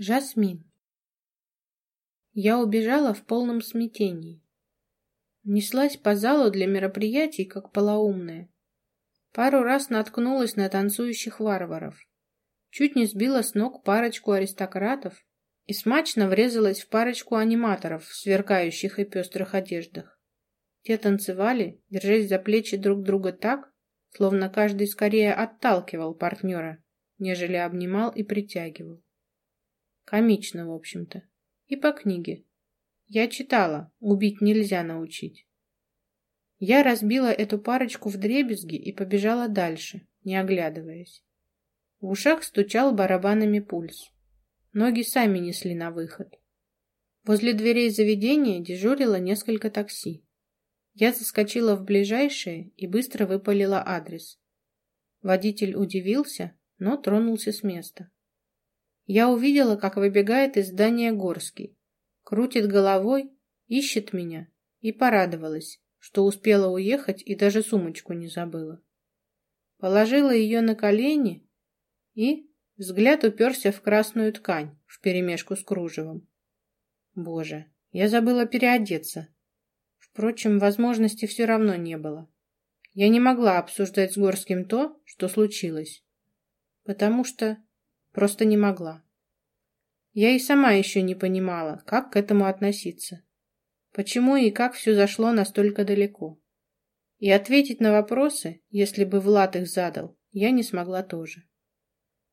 Жасмин. Я убежала в полном смятении. Неслась по залу для мероприятий, как полоумная. Пару раз наткнулась на танцующих варваров. Чуть не сбила с ног парочку аристократов и смачно врезалась в парочку аниматоров в сверкающих и пестрых одеждах. Те танцевали, держась за плечи друг друга так, словно каждый скорее отталкивал партнера, нежели обнимал и притягивал. Комично, в общем-то. И по книге. Я читала «Убить нельзя научить». Я разбила эту парочку в дребезги и побежала дальше, не оглядываясь. В ушах стучал барабанами пульс. Ноги сами несли на выход. Возле дверей заведения дежурило несколько такси. Я заскочила в ближайшее и быстро выпалила адрес. Водитель удивился, но тронулся с места. Я увидела, как выбегает из здания Горский, крутит головой, ищет меня, и порадовалась, что успела уехать и даже сумочку не забыла. Положила ее на колени и взгляд уперся в красную ткань вперемешку с кружевом. Боже, я забыла переодеться. Впрочем, возможности все равно не было. Я не могла обсуждать с Горским то, что случилось, потому что Просто не могла. Я и сама еще не понимала, как к этому относиться. Почему и как все зашло настолько далеко. И ответить на вопросы, если бы Влад их задал, я не смогла тоже.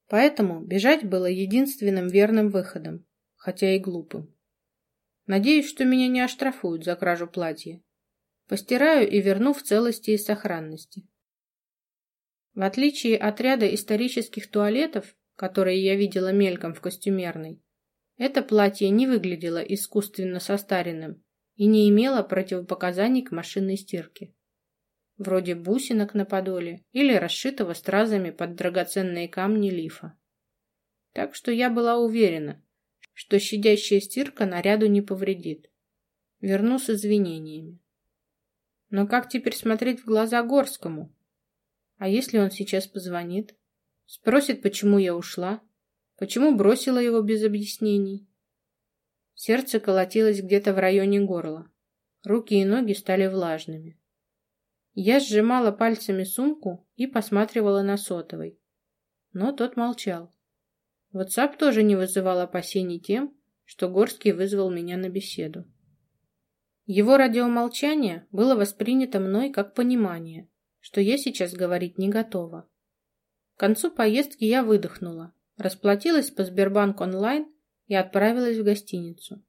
Поэтому бежать было единственным верным выходом, хотя и глупым. Надеюсь, что меня не оштрафуют за кражу платья. Постираю и верну в целости и сохранности. В отличие от ряда исторических туалетов, которые я видела мельком в костюмерной, это платье не выглядело искусственно состаренным и не имело противопоказаний к машинной стирке. Вроде бусинок на подоле или расшитого стразами под драгоценные камни лифа. Так что я была уверена, что щадящая стирка наряду не повредит. Верну с извинениями. Но как теперь смотреть в глаза Горскому? А если он сейчас позвонит? Спросит, почему я ушла, почему бросила его без объяснений. Сердце колотилось где-то в районе горла. Руки и ноги стали влажными. Я сжимала пальцами сумку и посматривала на сотовый. Но тот молчал. WhatsApp тоже не вызывал опасений тем, что Горский вызвал меня на беседу. Его радиомолчание было воспринято мной как понимание, что я сейчас говорить не готова. К концу поездки я выдохнула, расплатилась по Сбербанк онлайн и отправилась в гостиницу.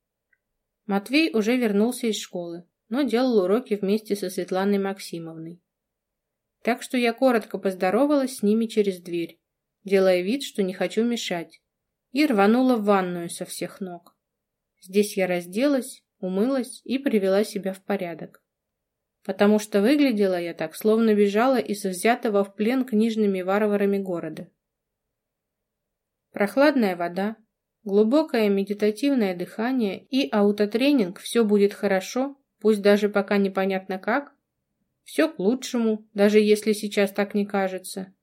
Матвей уже вернулся из школы, но делал уроки вместе со Светланой Максимовной. Так что я коротко поздоровалась с ними через дверь, делая вид, что не хочу мешать, и рванула в ванную со всех ног. Здесь я разделась, умылась и привела себя в порядок потому что выглядела я так, словно бежала из взятого в плен книжными варварами города. Прохладная вода, глубокое медитативное дыхание и аутотренинг «все будет хорошо», пусть даже пока непонятно как, все к лучшему, даже если сейчас так не кажется.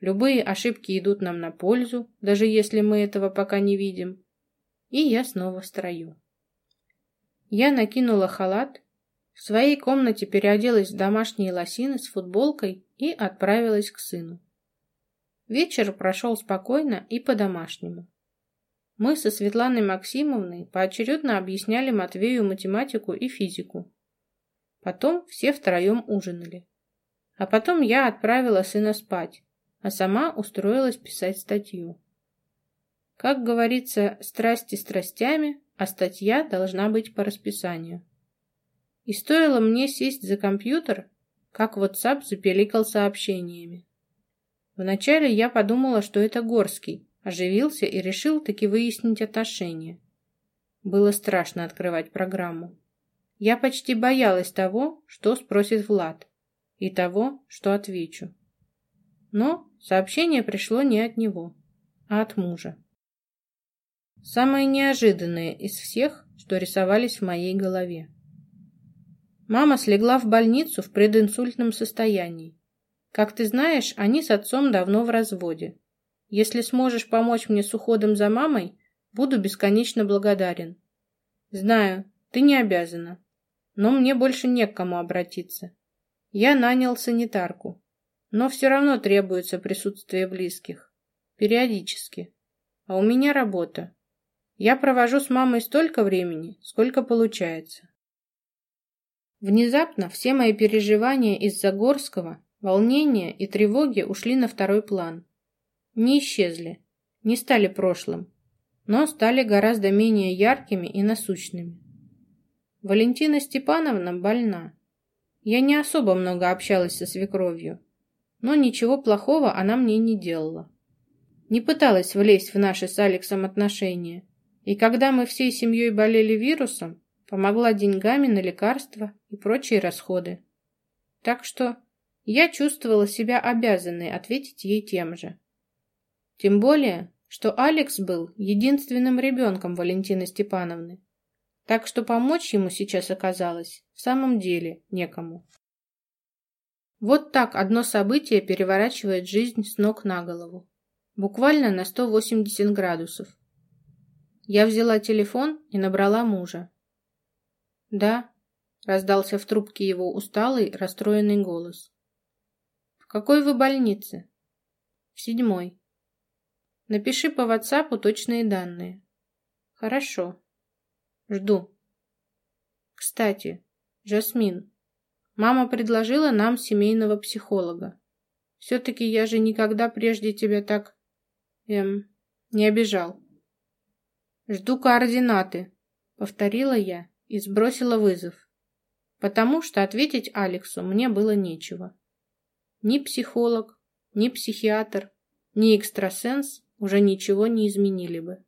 Любые ошибки идут нам на пользу, даже если мы этого пока не видим. И я снова в строю. Я накинула халат в своей комнате переоделась в домашние лосины с футболкой и отправилась к сыну. Вечер прошел спокойно и по-домашнему. Мы со Светланой Максимовной поочередно объясняли Матвею математику и физику. Потом все втроем ужинали. А потом я отправила сына спать, а сама устроилась писать статью. Как говорится, страсти страстями, а статья должна быть по расписанию. И стоило мне сесть за компьютер, как WhatsApp запеликал сообщениями. Вначале я подумала, что это Горский, оживился и решил таки выяснить отношения. Было страшно открывать программу. Я почти боялась того, что спросит Влад, и того, что отвечу. Но сообщение пришло не от него, а от мужа. Самое неожиданное из всех, что рисовались в моей голове. Мама слегла в больницу в прединсультном состоянии. Как ты знаешь, они с отцом давно в разводе. Если сможешь помочь мне с уходом за мамой, Буду бесконечно благодарен. Знаю, ты не обязана, но мне больше не к кому обратиться. Я нанял санитарку, но все равно требуется присутствие близких. Периодически. А у меня работа. Я провожу с мамой столько времени, сколько получается. Внезапно все мои переживания из-за Горского, волнения и тревоги ушли на второй план. Не исчезли, не стали прошлым, но стали гораздо менее яркими и насущными. Валентина Степановна больна. Я не особо много общалась со свекровью, но ничего плохого она мне не делала. Не пыталась влезть в наши с Алексом отношения, и когда мы всей семьей болели вирусом, помогла деньгами на лекарства и прочие расходы. Так что я чувствовала себя обязанной ответить ей тем же. Тем более, что Алекс был единственным ребенком Валентины Степановны, так что помочь ему сейчас оказалось в самом деле некому. Вот так одно событие переворачивает жизнь с ног на голову. Буквально на 180 градусов. Я взяла телефон и набрала мужа. «Да», — раздался в трубке его усталый, расстроенный голос. «В какой вы больнице?» «В седьмой». «Напиши по ватсапу точные данные». «Хорошо. Жду». «Кстати, Жасмин, мама предложила нам семейного психолога. Все-таки я же никогда прежде тебя так... эм... не обижал». «Жду координаты», — повторила я и сбросила вызов, потому что ответить Алексу мне было нечего. Ни психолог, ни психиатр, ни экстрасенс уже ничего не изменили бы.